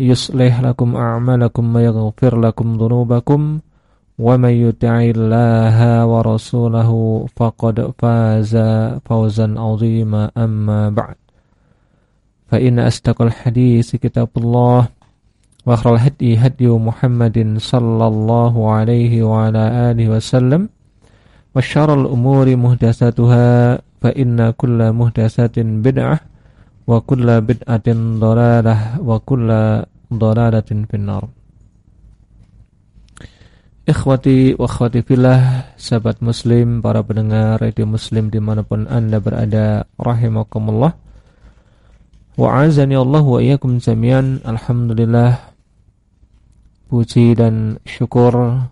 يصلح لكم أعمالكم ويغفر لكم ذنوبكم ومن يطع الله ورسوله فقد فاز فوزا عظيما. أما بعد فإن أصدق الحديث كتاب الله وأخر الهدي هدي محمد صلى الله عليه وعلى آله وسلم وشر الأمور محدثاتها فإن كل محدثات بدعة wa kulla bid'atin dhalalah wa kulla dhalalatin finnar. Ikhwati wa akhwati fillah Sahabat muslim, para pendengar radio muslim di mana pun anda berada Rahimakumullah. Wa'azani Allah wa iyakum jamian Alhamdulillah. Puji dan syukur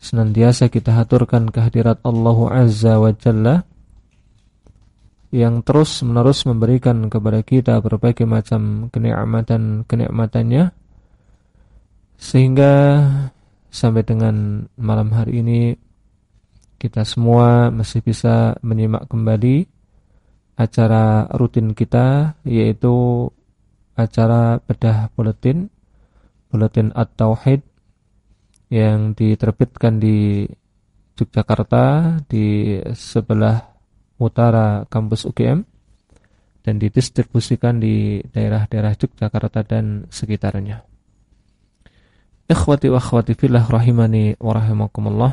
Senantiasa kita haturkan kehadirat Allah Azza wa Jalla yang terus menerus memberikan kepada kita berbagai macam kenikmatan-kenikmatannya sehingga sampai dengan malam hari ini kita semua masih bisa menyimak kembali acara rutin kita yaitu acara bedah buletin buletin at-tauhid yang diterbitkan di Yogyakarta di sebelah utara kampus UGM dan didistribusikan di daerah-daerah Yogyakarta dan sekitarnya. Ikhwati wa akhwati fillah rahimani wa rahimakumullah.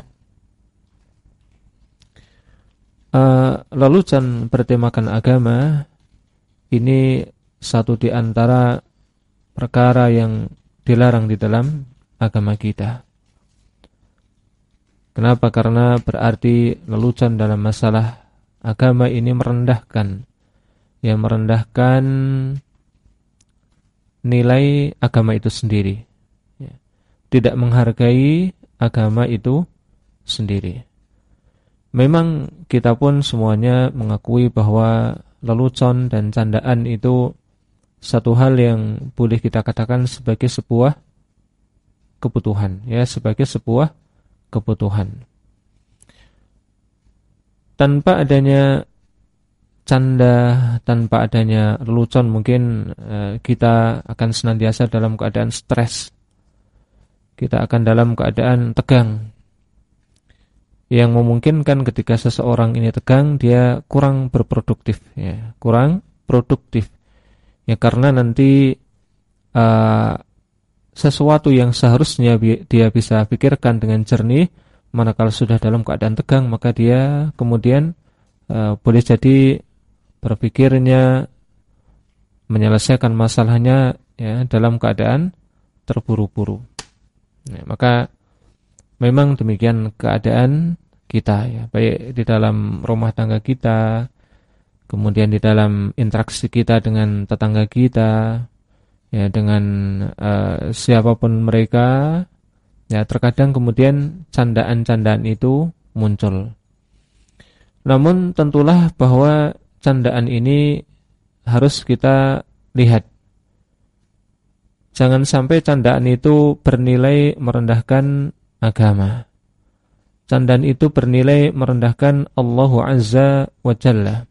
Uh, lelucon bertemakan agama ini satu di antara perkara yang dilarang di dalam agama kita. Kenapa? Karena berarti lelucon dalam masalah agama ini merendahkan. Ya merendahkan nilai agama itu sendiri. Ya. tidak menghargai agama itu sendiri. Memang kita pun semuanya mengakui bahwa lelucon dan candaan itu satu hal yang boleh kita katakan sebagai sebuah kebutuhan ya sebagai sebuah kebutuhan tanpa adanya canda, tanpa adanya lelucon mungkin uh, kita akan senantiasa dalam keadaan stres. Kita akan dalam keadaan tegang. Yang memungkinkan ketika seseorang ini tegang dia kurang berproduktif ya, kurang produktif. Ya karena nanti uh, sesuatu yang seharusnya dia bisa pikirkan dengan jernih manakala sudah dalam keadaan tegang maka dia kemudian uh, boleh jadi berpikirnya menyelesaikan masalahnya ya dalam keadaan terburu-buru. Ya, maka memang demikian keadaan kita ya, baik di dalam rumah tangga kita, kemudian di dalam interaksi kita dengan tetangga kita, ya dengan uh, siapa pun mereka Ya, terkadang kemudian candaan-candaan itu muncul. Namun tentulah bahwa candaan ini harus kita lihat. Jangan sampai candaan itu bernilai merendahkan agama. Candaan itu bernilai merendahkan Allah Azza wa Jalla.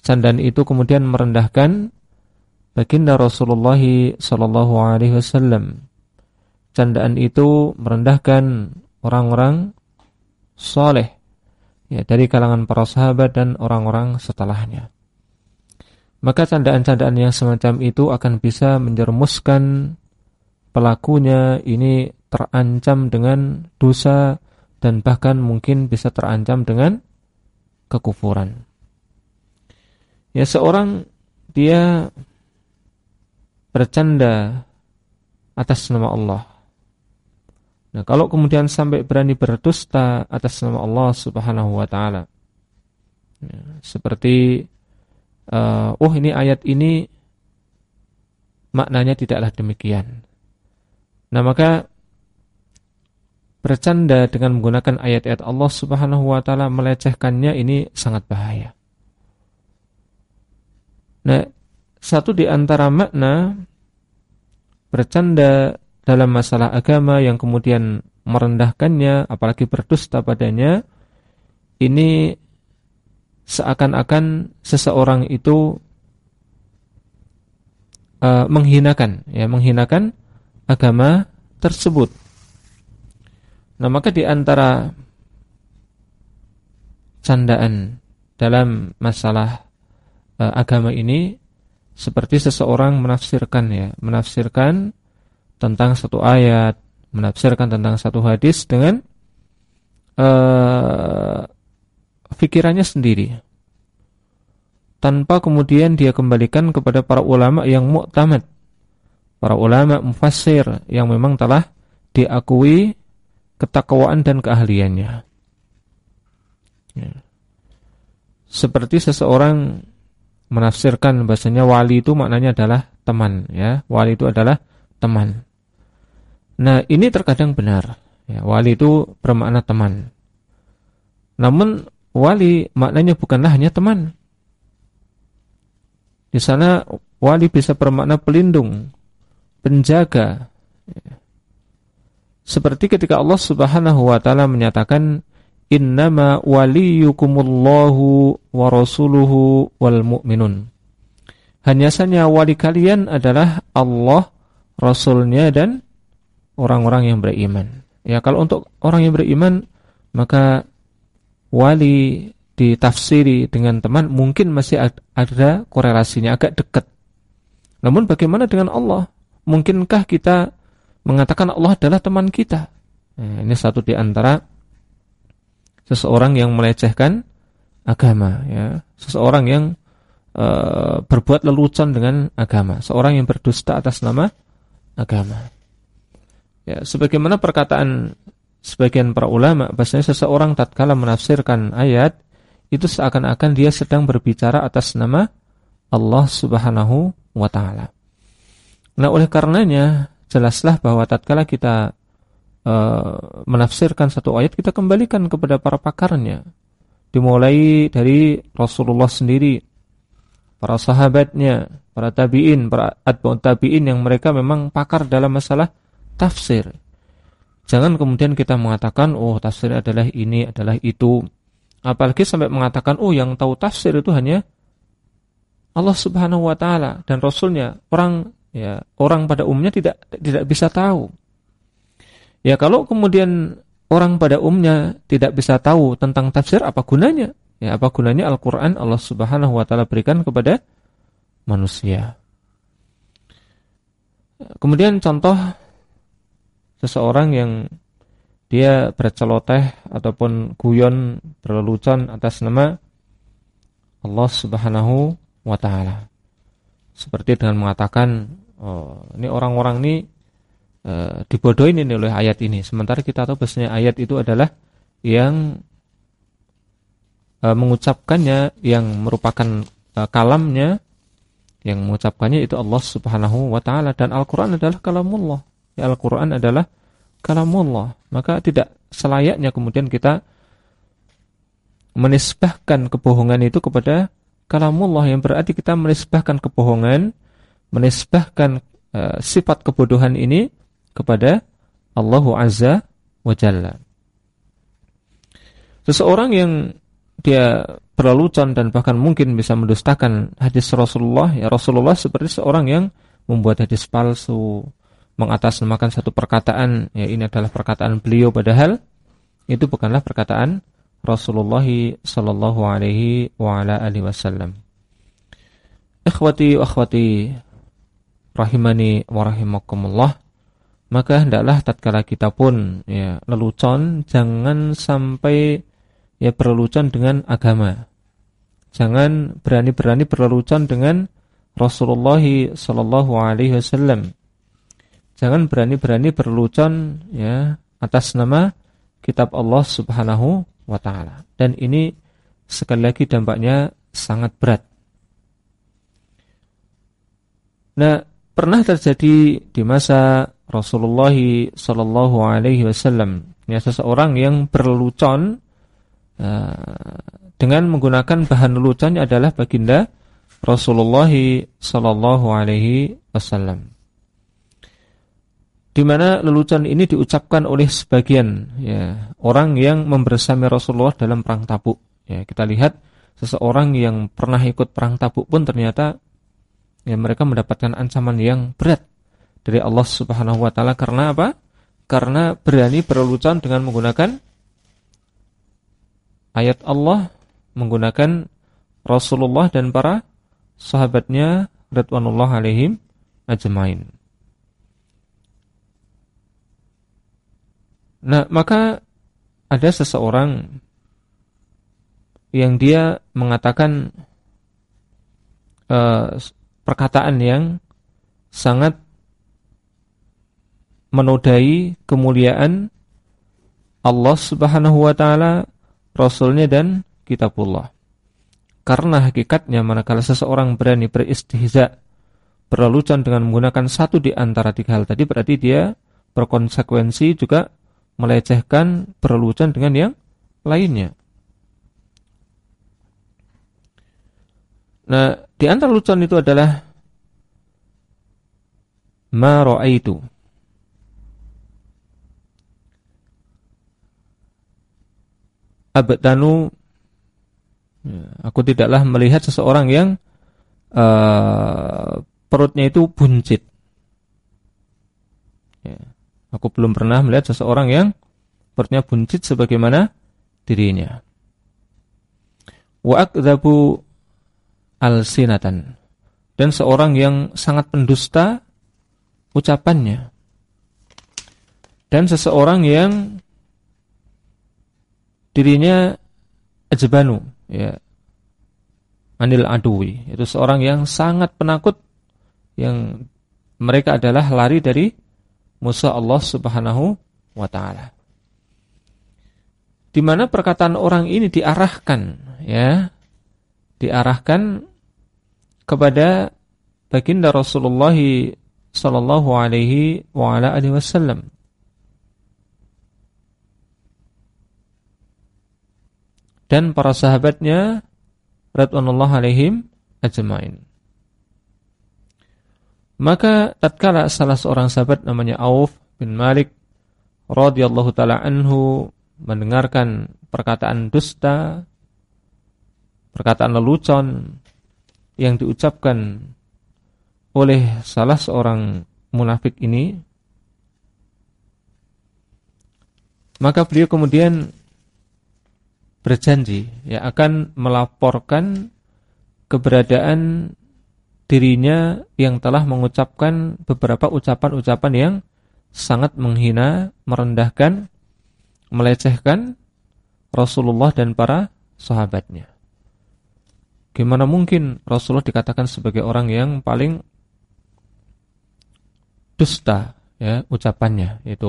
Candaan itu kemudian merendahkan baginda Rasulullah sallallahu alaihi wasallam. Candaan itu merendahkan orang-orang soleh ya dari kalangan para sahabat dan orang-orang setelahnya. Maka candaan-candaan yang semacam itu akan bisa menjermuskan pelakunya ini terancam dengan dosa dan bahkan mungkin bisa terancam dengan kekufuran. Ya seorang dia bercanda atas nama Allah. Nah, kalau kemudian sampai berani berdusta atas nama Allah Subhanahu wa taala. Ya, seperti uh, oh ini ayat ini maknanya tidaklah demikian. Nah, maka bercanda dengan menggunakan ayat-ayat Allah Subhanahu wa taala melecehkannya ini sangat bahaya. Nah, satu di antara makna bercanda dalam masalah agama yang kemudian merendahkannya apalagi berdusta padanya ini seakan-akan seseorang itu uh, menghinakan ya menghinakan agama tersebut. Nah maka di antara candaan dalam masalah uh, agama ini seperti seseorang menafsirkan ya, menafsirkan tentang satu ayat, menafsirkan tentang satu hadis dengan uh, pikirannya sendiri. Tanpa kemudian dia kembalikan kepada para ulama yang muktamad. Para ulama mufassir yang memang telah diakui ketakwaan dan keahliannya. Ya. Seperti seseorang menafsirkan bahasanya wali itu maknanya adalah teman, ya. Wali itu adalah teman. Nah, ini terkadang benar. Ya, wali itu bermakna teman. Namun wali maknanya bukanlah hanya teman. Di sana wali bisa bermakna pelindung, penjaga. Seperti ketika Allah Subhanahu wa taala menyatakan innama waliyukumullahu wa rasuluhu wal mu'minun. Hanya saja wali kalian adalah Allah, Rasulnya dan orang-orang yang beriman. Ya kalau untuk orang yang beriman maka wali ditafsiri dengan teman mungkin masih ada korelasinya agak dekat. Namun bagaimana dengan Allah? Mungkinkah kita mengatakan Allah adalah teman kita. Nah, ini satu di antara seseorang yang melecehkan agama, ya. Seseorang yang uh, berbuat lelucon dengan agama, seorang yang berdusta atas nama agama. Ya, sebagaimana perkataan sebagian para ulama, bahasanya seseorang tatkala menafsirkan ayat itu seakan-akan dia sedang berbicara atas nama Allah Subhanahu wa taala. Nah, oleh karenanya jelaslah bahwa tatkala kita uh, menafsirkan satu ayat kita kembalikan kepada para pakarnya dimulai dari Rasulullah sendiri para sahabatnya para tabi'in para atba'ut tabi'in yang mereka memang pakar dalam masalah tafsir jangan kemudian kita mengatakan oh tafsir adalah ini adalah itu apalagi sampai mengatakan oh yang tahu tafsir itu hanya Allah Subhanahu wa taala dan rasulnya orang ya orang pada umumnya tidak tidak bisa tahu. Ya kalau kemudian orang pada umumnya tidak bisa tahu tentang tafsir apa gunanya? Ya apa gunanya Al-Qur'an Allah Subhanahu wa taala berikan kepada manusia. Kemudian contoh seseorang yang dia berceloteh ataupun guyon berlelucon atas nama Allah Subhanahu wa taala. Seperti dengan mengatakan Oh, ini orang-orang ini uh, dibodohin ini oleh ayat ini. Sementara kita tahu bahasanya ayat itu adalah yang uh, mengucapkannya, yang merupakan uh, kalamnya, yang mengucapkannya itu Allah Subhanahu wa taala dan Al-Qur'an adalah kalamullah. Ya Al-Qur'an adalah kalamullah. Maka tidak selayaknya kemudian kita menisbahkan kebohongan itu kepada kalamullah yang berarti kita menisbahkan kebohongan menisbahkan uh, sifat kebodohan ini kepada Allah Azza wa Jalla. Seseorang yang dia berlelucon dan bahkan mungkin bisa mendustakan hadis Rasulullah, ya Rasulullah seperti seorang yang membuat hadis palsu, mengatasnamakan satu perkataan, ya ini adalah perkataan beliau padahal itu bukanlah perkataan Rasulullah sallallahu alaihi wa ala alihi wasallam. Ikhwati wa akhwati rahimani wa rahimakumullah. Maka hendaklah tatkala kita pun ya lelucon jangan sampai ya berlelucon dengan agama. Jangan berani-berani berlelucon dengan Rasulullah sallallahu alaihi wasallam. Jangan berani-berani berlelucon ya atas nama kitab Allah Subhanahu wa taala. Dan ini sekali lagi dampaknya sangat berat. Nah, pernah terjadi di masa Rasulullah sallallahu alaihi wasallam ya seseorang yang berlelucon uh, dengan menggunakan bahan leluconnya adalah baginda Rasulullah sallallahu alaihi wasallam di mana lelucon ini diucapkan oleh sebagian ya orang yang membersami Rasulullah dalam perang Tabuk. Ya, kita lihat seseorang yang pernah ikut perang Tabuk pun ternyata ya mereka mendapatkan ancaman yang berat dari Allah Subhanahu wa taala karena apa? Karena berani berlelucon dengan menggunakan ayat Allah, menggunakan Rasulullah dan para sahabatnya radwanullah alaihim ajmain. Nah, maka ada seseorang yang dia mengatakan uh, perkataan yang sangat menodai kemuliaan Allah Subhanahu wa taala, rasulnya dan kitabullah. Karena hakikatnya manakala seseorang berani beristihza, berlelucon dengan menggunakan satu di antara tiga hal tadi berarti dia berkonsekuensi juga melecehkan perlucuan dengan yang lainnya. Nah, di antara lucuan itu adalah ma itu. Abdanu ya, aku tidaklah melihat seseorang yang uh, perutnya itu buncit. Ya. Aku belum pernah melihat seseorang yang perutnya buncit sebagaimana dirinya. Wa akdzabu alsinatan. Dan seorang yang sangat pendusta ucapannya. Dan seseorang yang dirinya ajbanu, ya. Anil adui, itu seorang yang sangat penakut yang mereka adalah lari dari musuh Allah Subhanahu wa taala. Di mana perkataan orang ini diarahkan ya, diarahkan kepada baginda Rasulullah sallallahu alaihi wa ala alihi wasallam. Dan para sahabatnya radhiyallahu alaihim ajmain. Maka tatkala salah seorang sahabat namanya Auf bin Malik radhiyallahu taala anhu mendengarkan perkataan dusta, perkataan lelucon yang diucapkan oleh salah seorang munafik ini, maka beliau kemudian berjanji ya akan melaporkan keberadaan dirinya yang telah mengucapkan beberapa ucapan-ucapan yang sangat menghina, merendahkan, melecehkan Rasulullah dan para sahabatnya. Gimana mungkin Rasulullah dikatakan sebagai orang yang paling dusta ya ucapannya itu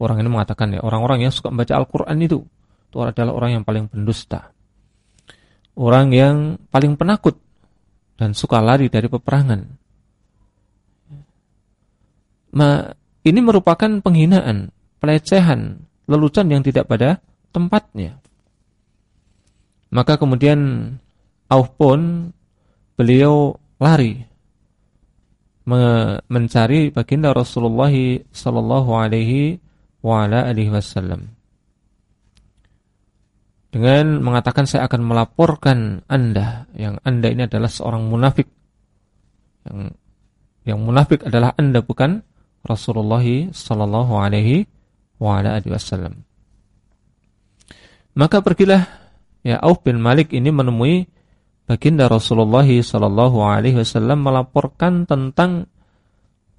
orang ini mengatakan ya orang-orang yang suka membaca Al-Qur'an itu itu adalah orang yang paling pendusta. Orang yang paling penakut dan suka lari dari peperangan. Ma, ini merupakan penghinaan, pelecehan, lelucon yang tidak pada tempatnya. Maka kemudian Auf pun beliau lari mencari baginda Rasulullah sallallahu alaihi wa ala alihi wasallam. Dengan mengatakan saya akan melaporkan Anda yang Anda ini adalah seorang munafik. Yang yang munafik adalah Anda bukan Rasulullah sallallahu alaihi wasallam. Maka pergilah ya Auf bin Malik ini menemui baginda Rasulullah sallallahu alaihi wasallam melaporkan tentang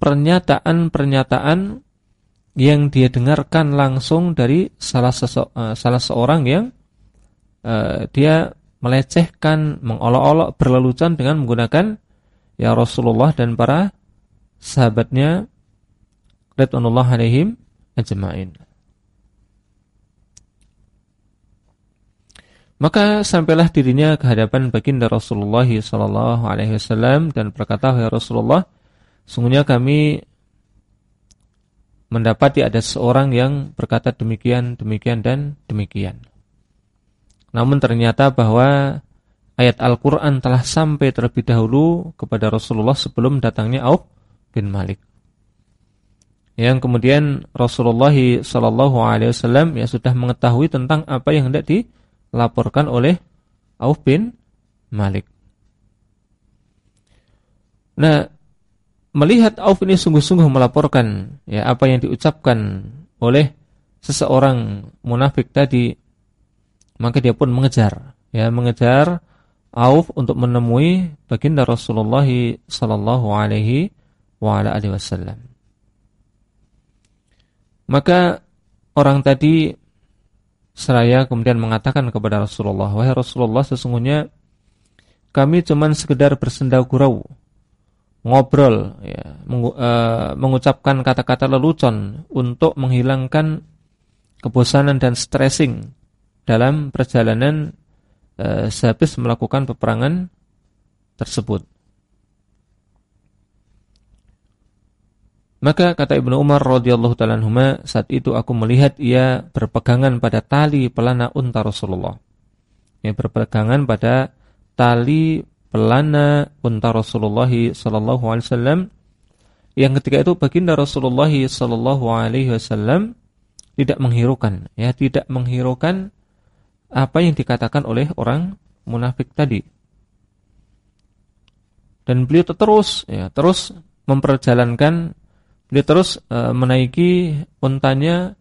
pernyataan-pernyataan yang dia dengarkan langsung dari salah, uh, salah seorang yang uh, dia melecehkan, mengolok-olok, berlelucon dengan menggunakan ya Rasulullah dan para sahabatnya radhiyallahu alaihim ajma'in. Maka sampailah dirinya ke hadapan baginda Rasulullah sallallahu alaihi wasallam dan berkata, "Ya Rasulullah, sungguhnya kami mendapati ada seorang yang berkata demikian, demikian dan demikian." Namun ternyata bahwa ayat Al-Qur'an telah sampai terlebih dahulu kepada Rasulullah sebelum datangnya Auf bin Malik. Yang kemudian Rasulullah sallallahu alaihi wasallam ya sudah mengetahui tentang apa yang hendak dilaporkan oleh Auf bin Malik. Nah, melihat Auf ini sungguh-sungguh melaporkan ya apa yang diucapkan oleh seseorang munafik tadi maka dia pun mengejar, ya mengejar Auf untuk menemui baginda Rasulullah sallallahu alaihi wa ala alihi wasallam. Maka orang tadi seraya kemudian mengatakan kepada Rasulullah, "Wahai Rasulullah, sesungguhnya kami cuman sekedar bersenda gurau, ngobrol ya, eh, mengucapkan kata-kata lelucon untuk menghilangkan kebosanan dan stressing dalam perjalanan e, sehabis melakukan peperangan tersebut. Maka kata Ibnu Umar radhiyallahu taala saat itu aku melihat ia berpegangan pada tali pelana unta Rasulullah. Ia berpegangan pada tali pelana unta Rasulullah sallallahu alaihi wasallam yang ketika itu baginda Rasulullah sallallahu alaihi wasallam tidak menghirukan ya, tidak menghirukan apa yang dikatakan oleh orang munafik tadi. Dan beliau terus ya, terus memperjalankan beliau terus e, menaiki untanya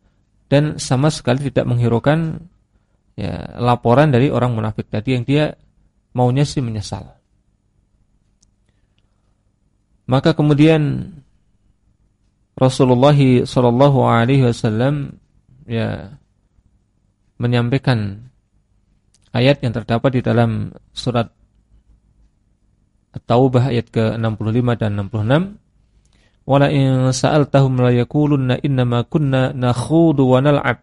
dan sama sekali tidak menghiraukan ya, laporan dari orang munafik tadi yang dia maunya sih menyesal. Maka kemudian Rasulullah Shallallahu Alaihi Wasallam ya menyampaikan ayat yang terdapat di dalam surat At-Taubah ayat ke-65 dan 66 Wala in sa'altahum la yakulunna innama kunna nakhudu wa nal'ab.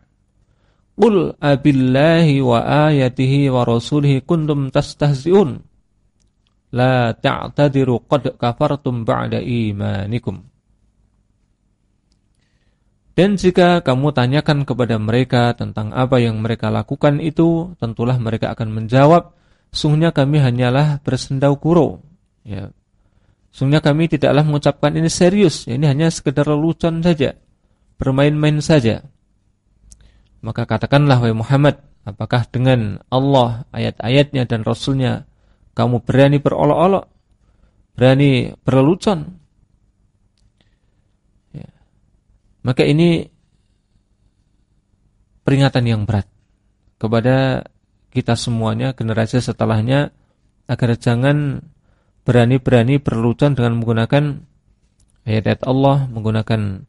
Qul abillahi wa ayatihi wa rasulihi kuntum tastahzi'un. La ta'tadiru qad kafartum ba'da imanikum dan jika kamu tanyakan kepada mereka tentang apa yang mereka lakukan itu, tentulah mereka akan menjawab, sungguhnya kami hanyalah bersendau kuro. Ya. Sungguhnya kami tidaklah mengucapkan ini serius, ini hanya sekedar lelucon saja, bermain-main saja. Maka katakanlah wahai Muhammad, apakah dengan Allah, ayat-ayatnya dan Rasulnya, kamu berani berolok-olok, berani berlelucon, Maka ini peringatan yang berat kepada kita semuanya, generasi setelahnya agar jangan berani-berani berlucuan dengan menggunakan ayat-ayat Allah, menggunakan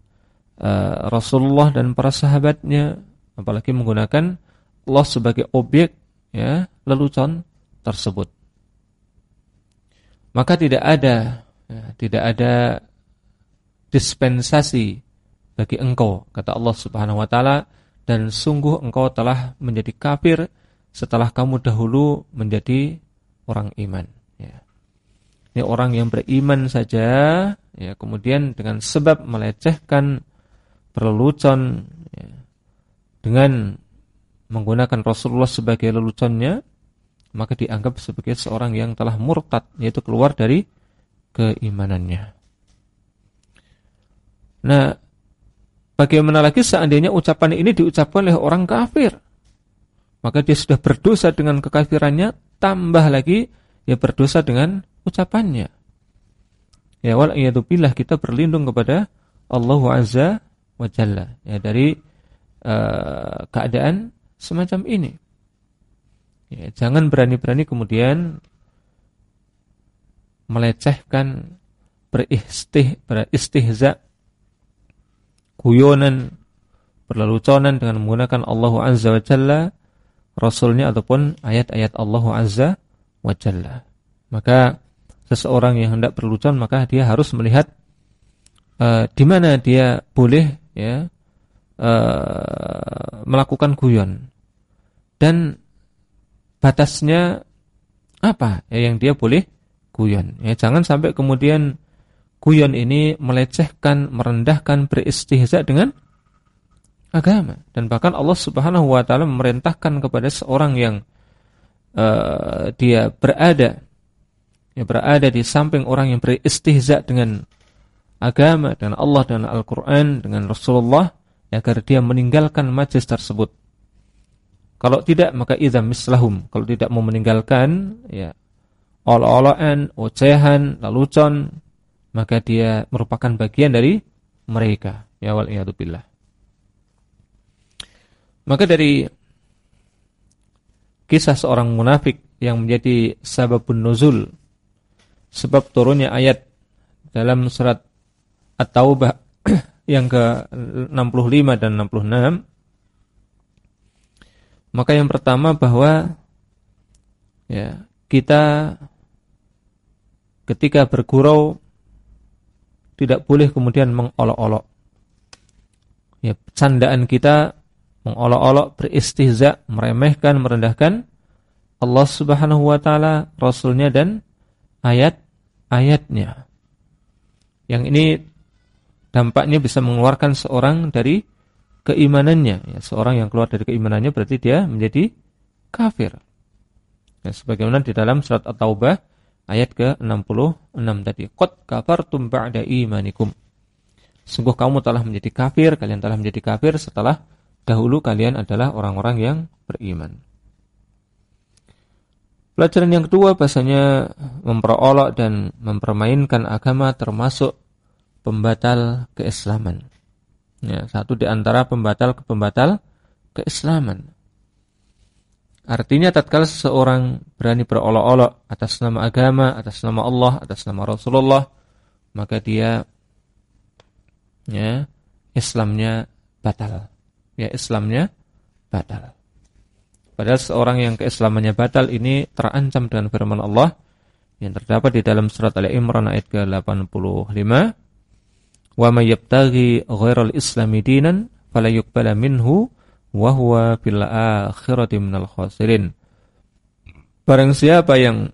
uh, Rasulullah dan para sahabatnya, apalagi menggunakan Allah sebagai objek ya lelucon tersebut. Maka tidak ada ya, tidak ada dispensasi bagi engkau kata Allah Subhanahu wa taala dan sungguh engkau telah menjadi kafir setelah kamu dahulu menjadi orang iman ya. Ini orang yang beriman saja ya kemudian dengan sebab melecehkan perlelucon ya, dengan menggunakan Rasulullah sebagai leluconnya maka dianggap sebagai seorang yang telah murtad yaitu keluar dari keimanannya. Nah, Bagaimana lagi seandainya ucapan ini diucapkan oleh orang kafir? maka dia sudah berdosa dengan kekafirannya, tambah lagi ya berdosa dengan ucapannya. Ya wal billah kita berlindung kepada Allah Azza wa Jalla ya dari uh, keadaan semacam ini. Ya, jangan berani-berani kemudian melecehkan beristih beristihza kuyonan berleluconan dengan menggunakan Allah Azza wa Jalla Rasulnya ataupun ayat-ayat Allah Azza wa Jalla. Maka seseorang yang hendak berlucuan maka dia harus melihat uh, di mana dia boleh ya uh, melakukan guyon dan batasnya apa ya yang dia boleh guyon. Ya jangan sampai kemudian guyon ini melecehkan, merendahkan, beristihza dengan agama dan bahkan Allah Subhanahu wa taala memerintahkan kepada seorang yang uh, dia berada ya berada di samping orang yang beristihza dengan agama dan Allah dan Al-Qur'an dengan Rasulullah agar dia meninggalkan majlis tersebut. Kalau tidak maka idza mislahum. Kalau tidak mau meninggalkan ya ol-oloan, ocehan, lelucon maka dia merupakan bagian dari mereka. Ya wal billah. Maka dari kisah seorang munafik yang menjadi sababun nuzul sebab turunnya ayat dalam surat At-Taubah yang ke-65 dan 66 maka yang pertama bahwa ya kita ketika bergurau tidak boleh kemudian mengolok-olok ya candaan kita mengolok-olok, beristihza, meremehkan, merendahkan Allah Subhanahu wa taala, rasulnya dan ayat-ayatnya. Yang ini dampaknya bisa mengeluarkan seorang dari keimanannya. Ya, seorang yang keluar dari keimanannya berarti dia menjadi kafir. Ya, sebagaimana di dalam surat At-Taubah ayat ke-66 tadi. Qad kafartum ba'da imanikum. Sungguh kamu telah menjadi kafir, kalian telah menjadi kafir setelah dahulu kalian adalah orang-orang yang beriman. Pelajaran yang kedua bahasanya memperolok dan mempermainkan agama termasuk pembatal keislaman. Ya, satu di antara pembatal ke pembatal keislaman. Artinya tatkala seseorang berani berolok-olok atas nama agama, atas nama Allah, atas nama Rasulullah, maka dia ya Islamnya batal ya Islamnya batal. Padahal seorang yang keislamannya batal ini terancam dengan firman Allah yang terdapat di dalam surat Ali Imran ayat ke-85. Wa may yabtaghi ghairal islami dinan fala minhu wa huwa fil akhirati minal khasirin. Barang siapa yang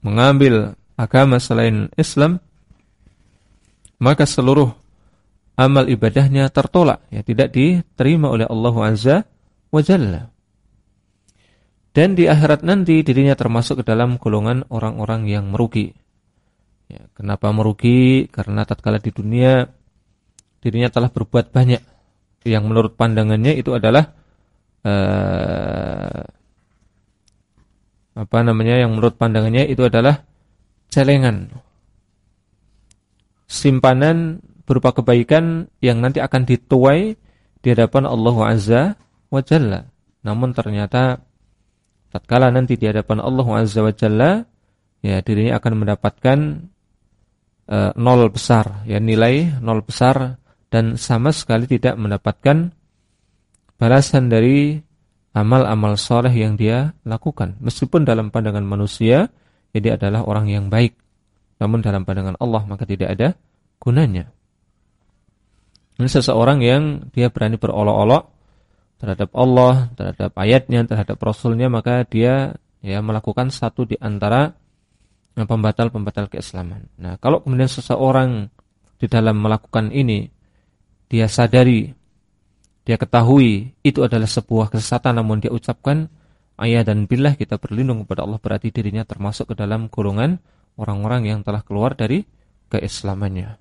mengambil agama selain Islam maka seluruh amal ibadahnya tertolak, ya tidak diterima oleh Allah Azza wa Jalla. Dan di akhirat nanti dirinya termasuk ke dalam golongan orang-orang yang merugi. Ya, kenapa merugi? Karena tatkala di dunia dirinya telah berbuat banyak yang menurut pandangannya itu adalah uh, apa namanya yang menurut pandangannya itu adalah celengan simpanan berupa kebaikan yang nanti akan dituai di hadapan Allah Azza wa Jalla. Namun ternyata tatkala nanti di hadapan Allah Azza wa Jalla ya dirinya akan mendapatkan uh, nol besar, ya nilai nol besar dan sama sekali tidak mendapatkan balasan dari amal-amal soleh yang dia lakukan. Meskipun dalam pandangan manusia dia adalah orang yang baik, namun dalam pandangan Allah maka tidak ada gunanya. Ini seseorang yang dia berani berolok-olok terhadap Allah, terhadap ayatnya, terhadap Rasulnya, maka dia ya melakukan satu di antara pembatal-pembatal keislaman. Nah, kalau kemudian seseorang di dalam melakukan ini, dia sadari, dia ketahui itu adalah sebuah kesesatan, namun dia ucapkan ayat dan billah kita berlindung kepada Allah berarti dirinya termasuk ke dalam golongan orang-orang yang telah keluar dari keislamannya.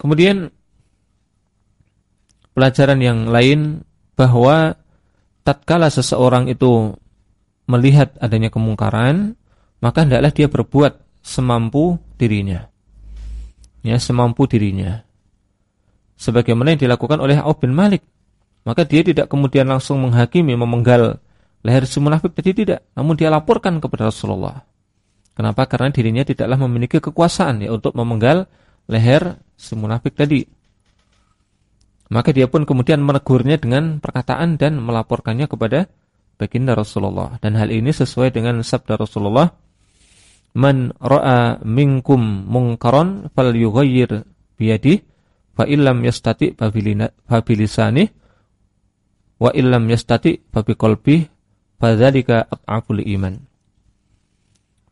Kemudian pelajaran yang lain bahwa tatkala seseorang itu melihat adanya kemungkaran, maka hendaklah dia berbuat semampu dirinya. Ya, semampu dirinya. Sebagaimana yang dilakukan oleh Auf bin Malik. Maka dia tidak kemudian langsung menghakimi, memenggal leher si munafik tadi tidak, namun dia laporkan kepada Rasulullah. Kenapa? Karena dirinya tidaklah memiliki kekuasaan ya untuk memenggal leher si munafik tadi. Maka dia pun kemudian menegurnya dengan perkataan dan melaporkannya kepada baginda Rasulullah. Dan hal ini sesuai dengan sabda Rasulullah, "Man ra'a minkum munkaran falyughayyir biyadihi fa illam yastati fa bilisani wa illam yastati fa biqalbi fadzalika at'aful iman."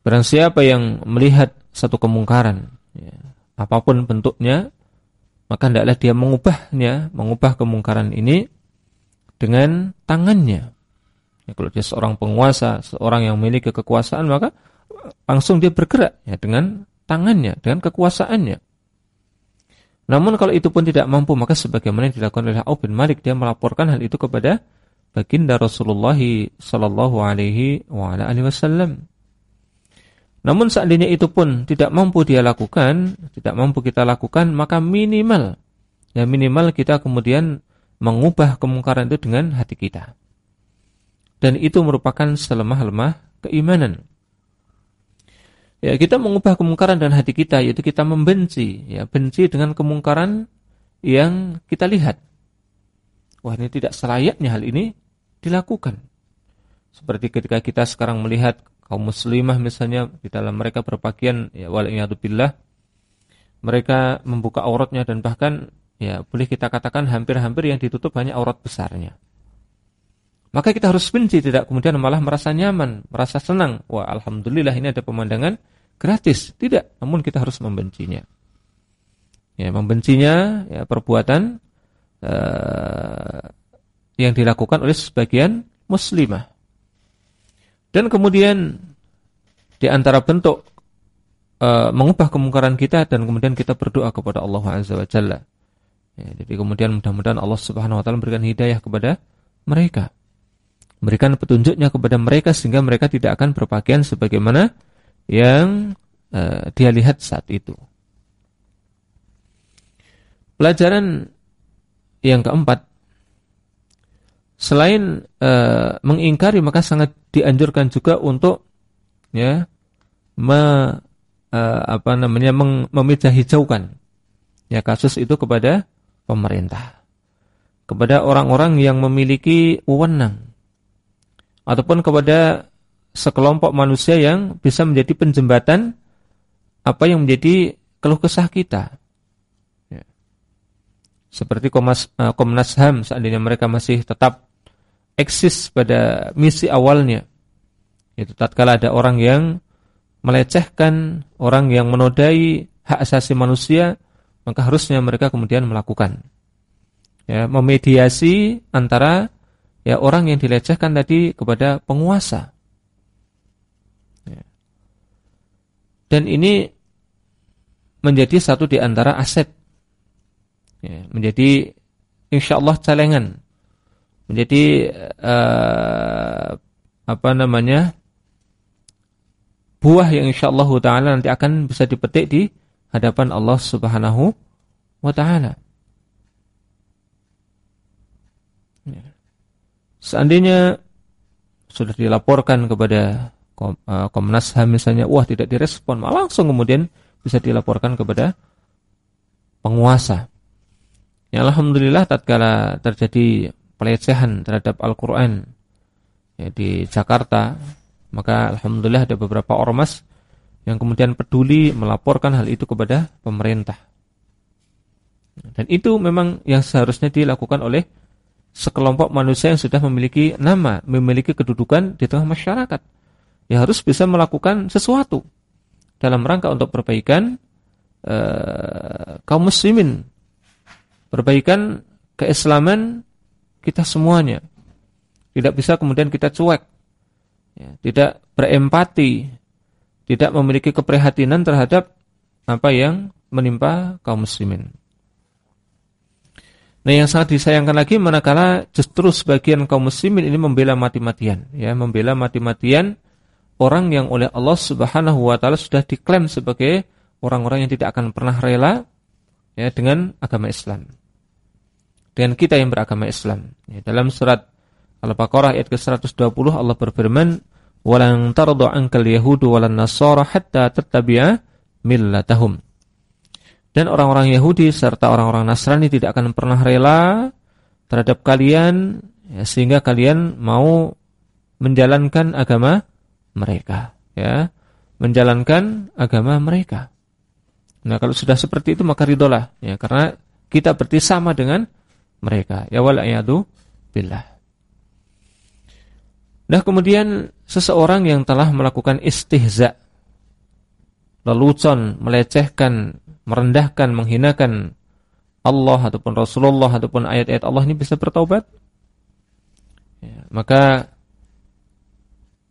Barang siapa yang melihat satu kemungkaran, ya, apa pun bentuknya, maka hendaklah dia mengubahnya, mengubah kemungkaran ini dengan tangannya. Ya, kalau dia seorang penguasa, seorang yang memiliki kekuasaan, maka langsung dia bergerak ya dengan tangannya, dengan kekuasaannya. Namun kalau itu pun tidak mampu, maka sebagaimana yang dilakukan oleh Auf bin Malik, dia melaporkan hal itu kepada baginda Rasulullah sallallahu alaihi wasallam. Namun seandainya itu pun tidak mampu dia lakukan, tidak mampu kita lakukan, maka minimal, ya minimal kita kemudian mengubah kemungkaran itu dengan hati kita. Dan itu merupakan selemah-lemah keimanan. Ya, kita mengubah kemungkaran dan hati kita, yaitu kita membenci, ya, benci dengan kemungkaran yang kita lihat. Wah, ini tidak selayaknya hal ini dilakukan. Seperti ketika kita sekarang melihat kaum muslimah misalnya di dalam mereka berpakaian ya waliyadzubillah mereka membuka auratnya dan bahkan ya boleh kita katakan hampir-hampir yang ditutup hanya aurat besarnya. Maka kita harus benci tidak kemudian malah merasa nyaman, merasa senang. Wah, alhamdulillah ini ada pemandangan gratis. Tidak, namun kita harus membencinya. Ya, membencinya ya perbuatan uh, yang dilakukan oleh sebagian muslimah. Dan kemudian di antara bentuk uh, mengubah kemungkaran kita dan kemudian kita berdoa kepada Allah Azza wa Jalla. Ya, jadi kemudian mudah-mudahan Allah Subhanahu wa taala memberikan hidayah kepada mereka. Berikan petunjuknya kepada mereka sehingga mereka tidak akan berpakaian sebagaimana yang uh, dia lihat saat itu. Pelajaran yang keempat selain uh, mengingkari maka sangat dianjurkan juga untuk ya me, uh, apa namanya mem memijah hijaukan ya kasus itu kepada pemerintah kepada orang-orang yang memiliki wewenang ataupun kepada sekelompok manusia yang bisa menjadi penjembatan apa yang menjadi keluh kesah kita ya. seperti Komnas, uh, Komnas HAM seandainya mereka masih tetap eksis pada misi awalnya. Itu tatkala ada orang yang melecehkan, orang yang menodai hak asasi manusia, maka harusnya mereka kemudian melakukan ya, memediasi antara ya orang yang dilecehkan tadi kepada penguasa. Ya. Dan ini menjadi satu di antara aset. Ya, menjadi insya Allah celengan menjadi uh, apa namanya buah yang insyaallah taala nanti akan bisa dipetik di hadapan Allah Subhanahu wa taala. Seandainya sudah dilaporkan kepada eh, Komnas HAM misalnya, wah tidak direspon, malah langsung kemudian bisa dilaporkan kepada penguasa. Ya alhamdulillah tatkala terjadi pelecehan terhadap Al-Quran ya, di Jakarta, maka Alhamdulillah ada beberapa ormas yang kemudian peduli melaporkan hal itu kepada pemerintah. Dan itu memang yang seharusnya dilakukan oleh sekelompok manusia yang sudah memiliki nama, memiliki kedudukan di tengah masyarakat. Ya harus bisa melakukan sesuatu dalam rangka untuk perbaikan uh, kaum muslimin, perbaikan keislaman kita semuanya. Tidak bisa kemudian kita cuek. Ya, tidak berempati. Tidak memiliki keprihatinan terhadap apa yang menimpa kaum muslimin. Nah, yang sangat disayangkan lagi manakala justru sebagian kaum muslimin ini membela mati-matian, ya, membela mati-matian orang yang oleh Allah Subhanahu wa taala sudah diklaim sebagai orang-orang yang tidak akan pernah rela ya dengan agama Islam. Dengan kita yang beragama Islam. Ya, dalam surat Al-Baqarah ayat ke-120 Allah berfirman, "Walan tardu 'ankal yahudu walan nasara hatta tattabi'a millatahum." Dan orang-orang Yahudi serta orang-orang Nasrani tidak akan pernah rela terhadap kalian ya, sehingga kalian mau menjalankan agama mereka, ya, menjalankan agama mereka. Nah, kalau sudah seperti itu maka ridolah, ya, karena kita berarti sama dengan mereka. Ya walayadu billah. Nah, kemudian seseorang yang telah melakukan istihza, lelucon, melecehkan, merendahkan, menghinakan Allah ataupun Rasulullah ataupun ayat-ayat Allah ini bisa bertaubat? Ya, maka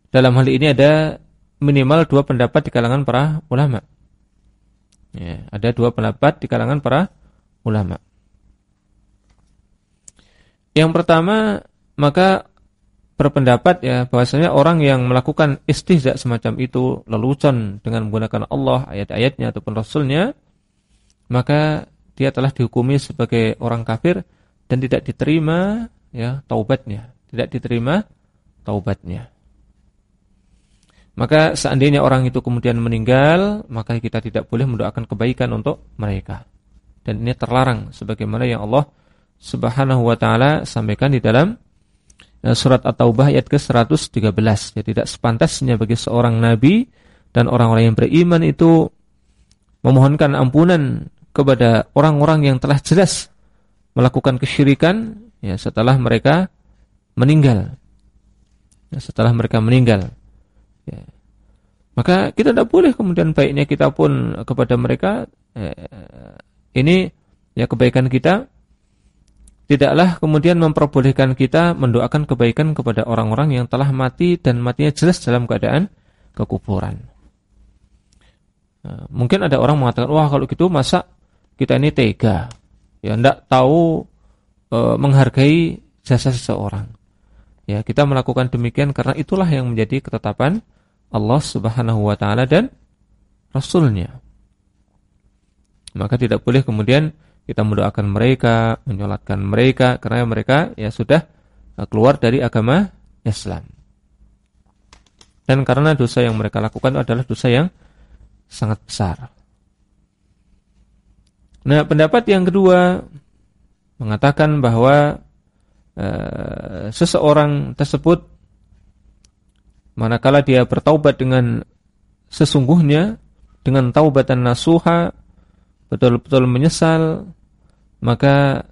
dalam hal ini ada minimal dua pendapat di kalangan para ulama. Ya, ada dua pendapat di kalangan para ulama. Yang pertama, maka berpendapat ya bahwasanya orang yang melakukan istihza semacam itu, lelucon dengan menggunakan Allah, ayat-ayatnya ataupun rasulnya, maka dia telah dihukumi sebagai orang kafir dan tidak diterima ya taubatnya, tidak diterima taubatnya. Maka seandainya orang itu kemudian meninggal, maka kita tidak boleh mendoakan kebaikan untuk mereka. Dan ini terlarang sebagaimana yang Allah Subhanahu wa taala sampaikan di dalam eh, surat At-Taubah ayat ke-113. Jadi tidak sepantasnya bagi seorang nabi dan orang-orang yang beriman itu memohonkan ampunan kepada orang-orang yang telah jelas melakukan kesyirikan ya setelah mereka meninggal. Ya, setelah mereka meninggal. Ya. Maka kita tidak boleh kemudian baiknya kita pun kepada mereka eh, ini ya kebaikan kita tidaklah kemudian memperbolehkan kita mendoakan kebaikan kepada orang-orang yang telah mati dan matinya jelas dalam keadaan kekuburan. Nah, mungkin ada orang mengatakan, wah kalau gitu masa kita ini tega, ya tidak tahu e, menghargai jasa seseorang. Ya kita melakukan demikian karena itulah yang menjadi ketetapan Allah Subhanahu wa taala dan rasulnya. Maka tidak boleh kemudian kita mendoakan mereka, menyolatkan mereka karena mereka ya sudah keluar dari agama Islam. Dan karena dosa yang mereka lakukan adalah dosa yang sangat besar. Nah, pendapat yang kedua mengatakan bahwa e, seseorang tersebut manakala dia bertaubat dengan sesungguhnya dengan taubatan nasuha betul-betul menyesal maka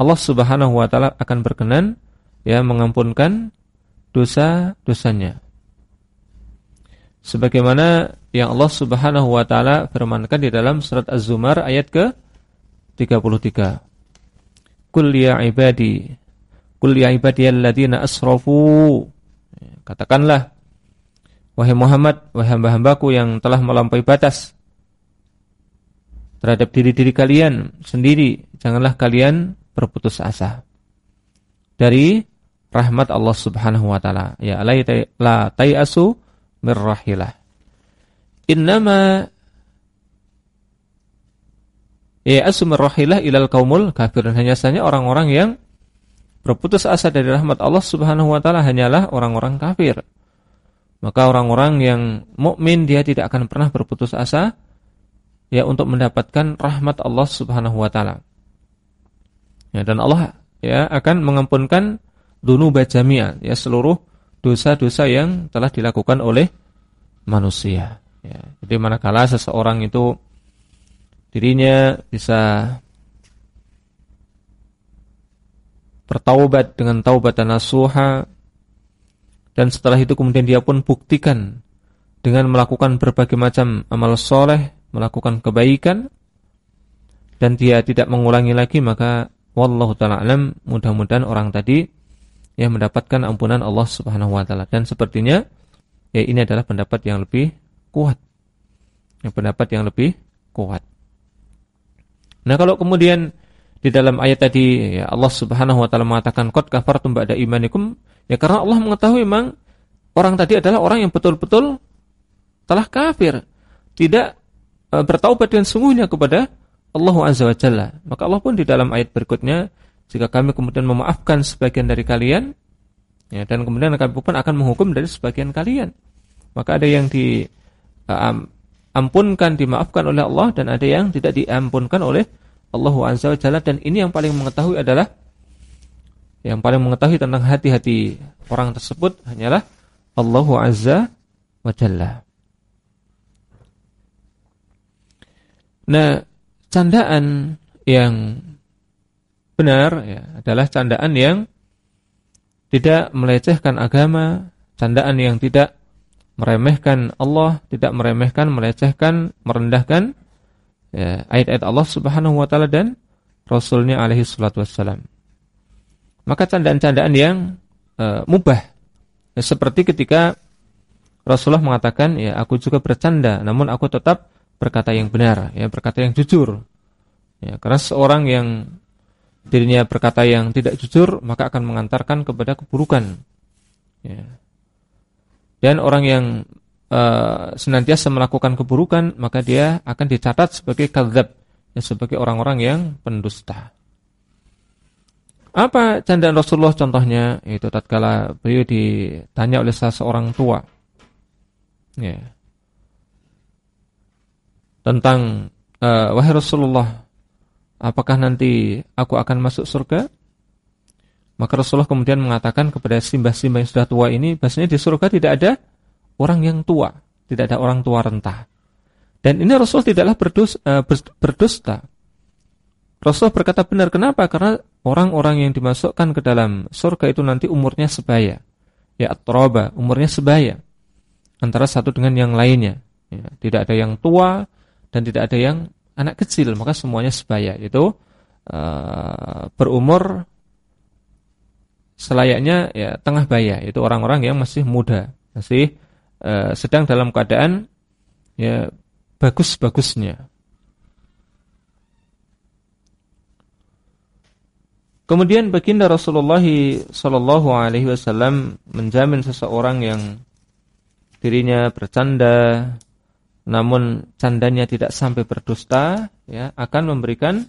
Allah Subhanahu wa taala akan berkenan ya mengampunkan dosa-dosanya. Sebagaimana yang Allah Subhanahu wa taala firmankan di dalam surat Az-Zumar ayat ke 33 Qul ya ibadi Qul ya ibadiyalladzina asrafu Katakanlah, wahai Muhammad, wahai hamba-hambaku yang telah melampaui batas terhadap diri-diri kalian sendiri, janganlah kalian berputus asa dari rahmat Allah Subhanahu wa taala. Ya la tayasu mirrahilah. Innama ya asumur rahilah ilal kaumul kafir hanya saja orang-orang yang berputus asa dari rahmat Allah Subhanahu wa taala hanyalah orang-orang kafir. Maka orang-orang yang mukmin dia tidak akan pernah berputus asa ya untuk mendapatkan rahmat Allah Subhanahu wa taala. Ya dan Allah ya akan mengampunkan dunuba jami'a ya seluruh dosa-dosa yang telah dilakukan oleh manusia. Ya, jadi manakala seseorang itu dirinya bisa bertaubat dengan taubatan nasuha dan setelah itu kemudian dia pun buktikan dengan melakukan berbagai macam amal soleh, melakukan kebaikan dan dia tidak mengulangi lagi maka wallahu taala alam mudah-mudahan orang tadi ya mendapatkan ampunan Allah Subhanahu wa taala. Dan sepertinya ya ini adalah pendapat yang lebih kuat. Yang pendapat yang lebih kuat. Nah, kalau kemudian di dalam ayat tadi ya Allah Subhanahu wa taala mengatakan qad kafartum ba'da imanikum ya karena Allah mengetahui memang orang tadi adalah orang yang betul-betul telah kafir, tidak e, bertaubat dengan sungguhnya kepada Allah Azza wa Jalla. Maka Allah pun di dalam ayat berikutnya jika kami kemudian memaafkan sebagian dari kalian ya dan kemudian kami pun akan menghukum dari sebagian kalian. Maka ada yang di ampunkan dimaafkan oleh Allah dan ada yang tidak diampunkan oleh Allah Azza wa Jalla dan ini yang paling mengetahui adalah yang paling mengetahui tentang hati-hati orang tersebut hanyalah Allah Azza wa Jalla. Nah, candaan yang benar ya, adalah candaan yang tidak melecehkan agama, candaan yang tidak meremehkan Allah, tidak meremehkan, melecehkan, merendahkan ya, ayat-ayat Allah Subhanahu wa taala dan Rasulnya alaihi salatu wassalam. Maka candaan-candaan yang uh, mubah ya, seperti ketika Rasulullah mengatakan, ya aku juga bercanda, namun aku tetap berkata yang benar, ya berkata yang jujur. Ya, karena seorang yang dirinya berkata yang tidak jujur, maka akan mengantarkan kepada keburukan. Ya. Dan orang yang uh, senantiasa melakukan keburukan, maka dia akan dicatat sebagai kadzab, ya, sebagai orang-orang yang pendusta. Apa candaan Rasulullah contohnya? Itu tatkala beliau ditanya oleh salah seorang tua. Ya. Tentang uh, wahai Rasulullah, apakah nanti aku akan masuk surga? Maka Rasulullah kemudian mengatakan kepada simbah-simbah yang sudah tua ini, bahasanya di surga tidak ada orang yang tua, tidak ada orang tua rentah. Dan ini Rasulullah tidaklah berdus, uh, berdusta. Rasulullah berkata benar, kenapa? Karena orang-orang yang dimasukkan ke dalam surga itu nanti umurnya sebaya. Ya, atroba, umurnya sebaya. Antara satu dengan yang lainnya. Ya, tidak ada yang tua dan tidak ada yang anak kecil, maka semuanya sebaya. Itu uh, berumur selayaknya ya tengah baya itu orang-orang yang masih muda masih uh, sedang dalam keadaan ya bagus-bagusnya Kemudian baginda Rasulullah Shallallahu Alaihi Wasallam menjamin seseorang yang dirinya bercanda, namun candanya tidak sampai berdusta, ya akan memberikan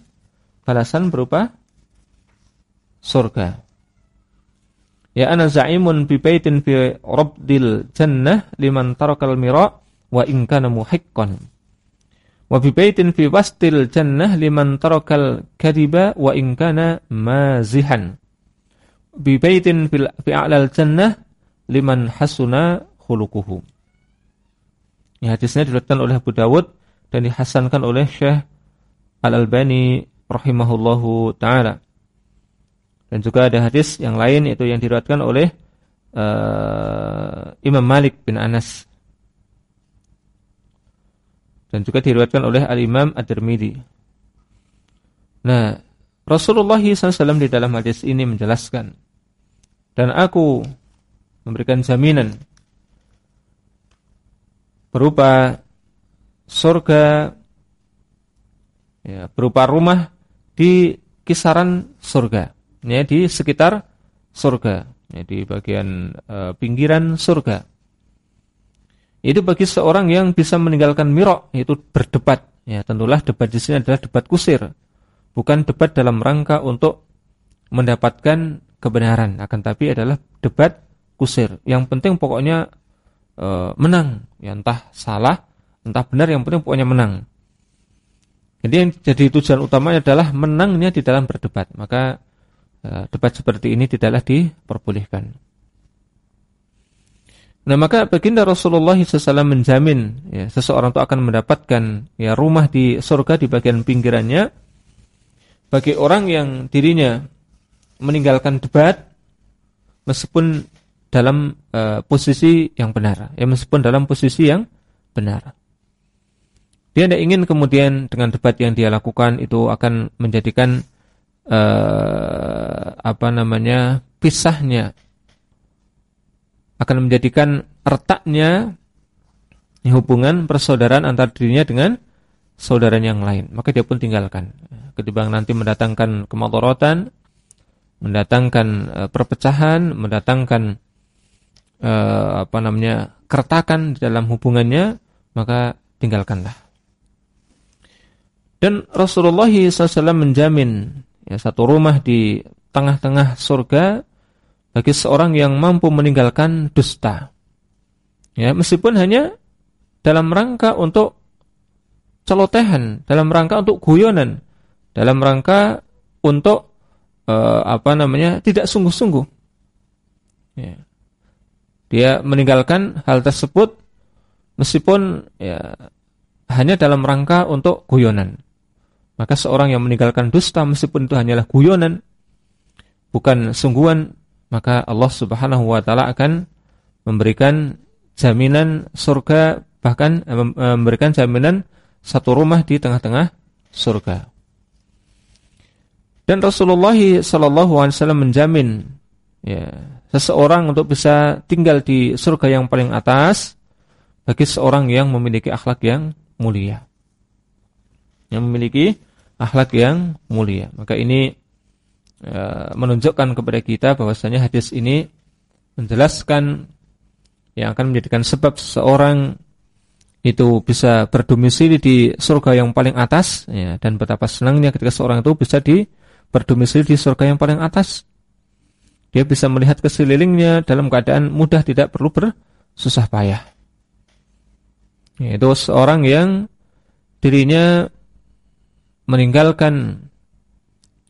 balasan berupa surga. Ya ana za'imun bi baitin fi rabdil jannah liman tarakal mira wa in kana muhiqqan. Wa bi baitin fi wastil jannah liman tarakal kadiba wa in kana mazihan. Bi baitin fi a'lal jannah liman hasuna khuluquhu. Ya, hadisnya diriwayatkan oleh Abu Dawud dan dihasankan oleh Syekh Al-Albani rahimahullahu taala. Dan juga ada hadis yang lain yaitu yang diriwayatkan oleh uh, Imam Malik bin Anas. Dan juga diriwayatkan oleh Al-Imam Ad-Tirmidzi. Nah, Rasulullah SAW di dalam hadis ini menjelaskan dan aku memberikan jaminan berupa surga ya, berupa rumah di kisaran surga ya di sekitar surga, ya, di bagian e, pinggiran surga. Itu bagi seorang yang bisa meninggalkan mirok, yaitu berdebat. Ya, tentulah debat di sini adalah debat kusir, bukan debat dalam rangka untuk mendapatkan kebenaran, akan tapi adalah debat kusir. Yang penting pokoknya e, menang, ya entah salah, entah benar, yang penting pokoknya menang. Jadi yang jadi tujuan utamanya adalah menangnya di dalam berdebat. Maka debat seperti ini tidaklah diperbolehkan. Nah maka baginda Rasulullah SAW menjamin ya, seseorang itu akan mendapatkan ya rumah di surga di bagian pinggirannya bagi orang yang dirinya meninggalkan debat meskipun dalam uh, posisi yang benar ya meskipun dalam posisi yang benar. Dia tidak ingin kemudian dengan debat yang dia lakukan itu akan menjadikan eh, apa namanya pisahnya akan menjadikan retaknya hubungan persaudaraan antar dirinya dengan saudaranya yang lain, maka dia pun tinggalkan. Ketimbang nanti mendatangkan kemadorotan, mendatangkan uh, perpecahan, mendatangkan uh, apa namanya keretakan di dalam hubungannya, maka tinggalkanlah. Dan Rasulullah SAW menjamin ya, satu rumah di tengah-tengah surga bagi seorang yang mampu meninggalkan dusta. Ya, meskipun hanya dalam rangka untuk celotehan, dalam rangka untuk guyonan, dalam rangka untuk uh, apa namanya tidak sungguh-sungguh. Ya. Dia meninggalkan hal tersebut meskipun ya hanya dalam rangka untuk guyonan. Maka seorang yang meninggalkan dusta meskipun itu hanyalah guyonan, bukan sungguhan, maka Allah Subhanahu wa taala akan memberikan jaminan surga bahkan eh, memberikan jaminan satu rumah di tengah-tengah surga. Dan Rasulullah wasallam menjamin ya, seseorang untuk bisa tinggal di surga yang paling atas bagi seorang yang memiliki akhlak yang mulia. Yang memiliki akhlak yang mulia. Maka ini e, menunjukkan kepada kita bahwasanya hadis ini menjelaskan yang akan menjadikan sebab seseorang itu bisa berdomisili di surga yang paling atas ya, dan betapa senangnya ketika seorang itu bisa di berdomisili di surga yang paling atas. Dia bisa melihat keselilingnya dalam keadaan mudah tidak perlu bersusah payah. Ya, itu seorang yang dirinya meninggalkan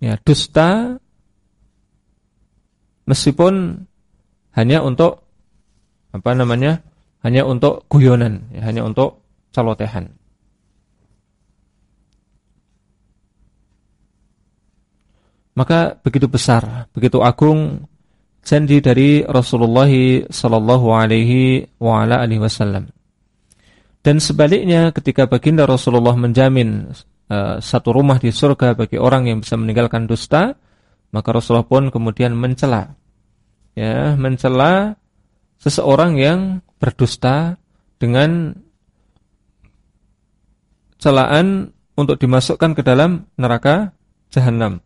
ya dusta meskipun hanya untuk apa namanya hanya untuk guyonan, ya, hanya untuk calotehan. Maka begitu besar, begitu agung janji dari Rasulullah sallallahu alaihi wasallam. Dan sebaliknya ketika baginda Rasulullah menjamin uh, satu rumah di surga bagi orang yang bisa meninggalkan dusta, maka Rasulullah pun kemudian mencela ya, mencela seseorang yang berdusta dengan celaan untuk dimasukkan ke dalam neraka jahanam.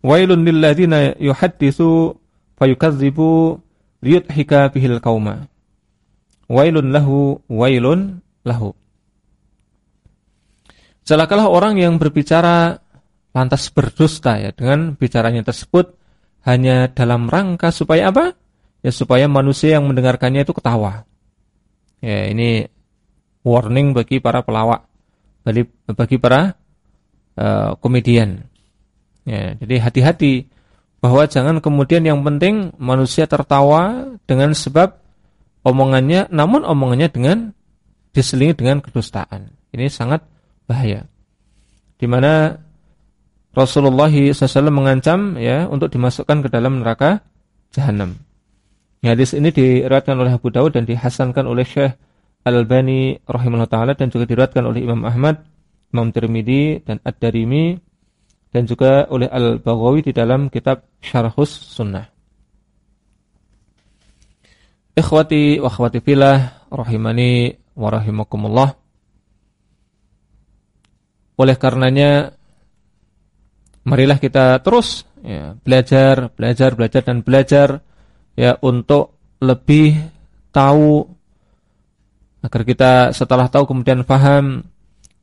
Wailun lilladzina yuhadditsu fayukadzibu liyudhika bihil qauma. Wailun lahu wailun lahu. Celakalah orang yang berbicara lantas berdusta ya dengan bicaranya tersebut hanya dalam rangka supaya apa? ya supaya manusia yang mendengarkannya itu ketawa. Ya, ini warning bagi para pelawak, bagi, bagi para uh, komedian. Ya, jadi hati-hati bahwa jangan kemudian yang penting manusia tertawa dengan sebab omongannya, namun omongannya dengan diselingi dengan kedustaan. Ini sangat bahaya. Di mana Rasulullah SAW mengancam ya untuk dimasukkan ke dalam neraka jahanam. Hadis ini diriwayatkan oleh Abu Dawud dan dihasankan oleh Syekh Al-Albani rahimahullah taala dan juga diriwayatkan oleh Imam Ahmad, Imam Tirmidzi dan Ad-Darimi dan juga oleh Al-Baghawi di dalam kitab Syarhus Sunnah. Ikhwati wa akhwati fillah rahimani wa rahimakumullah. Oleh karenanya marilah kita terus ya, belajar, belajar, belajar dan belajar ya untuk lebih tahu agar kita setelah tahu kemudian paham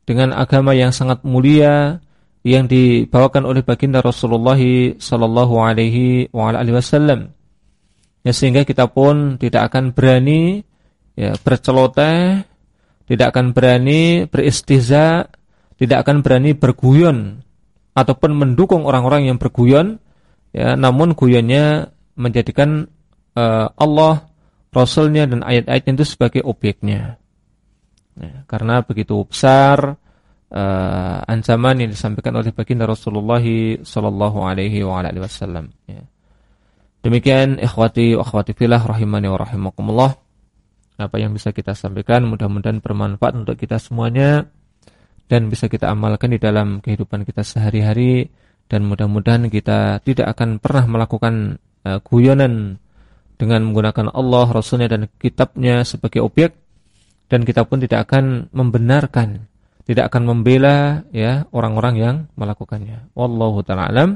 dengan agama yang sangat mulia yang dibawakan oleh baginda Rasulullah sallallahu alaihi wasallam. Ya sehingga kita pun tidak akan berani ya berceloteh, tidak akan berani beristiza, tidak akan berani berguyon ataupun mendukung orang-orang yang berguyon ya namun guyonnya menjadikan uh, Allah, Rasulnya dan ayat-ayatnya itu sebagai objeknya. Ya, karena begitu besar uh, ancaman yang disampaikan oleh baginda Rasulullah sallallahu alaihi wasallam. Ya. Demikian ikhwati wa akhwati fillah rahimani wa rahimakumullah. Apa yang bisa kita sampaikan mudah-mudahan bermanfaat untuk kita semuanya dan bisa kita amalkan di dalam kehidupan kita sehari-hari dan mudah-mudahan kita tidak akan pernah melakukan uh, guyonan dengan menggunakan Allah, Rasulnya dan kitabnya sebagai objek dan kita pun tidak akan membenarkan, tidak akan membela ya orang-orang yang melakukannya. Wallahu taala alam.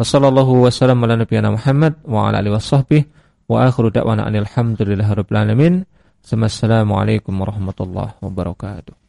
Wassallallahu wasallam ala nabiyyina Muhammad wa ala alihi washabbihi wa akhiru da'wana alhamdulillahi rabbil alamin. Assalamualaikum warahmatullahi wabarakatuh.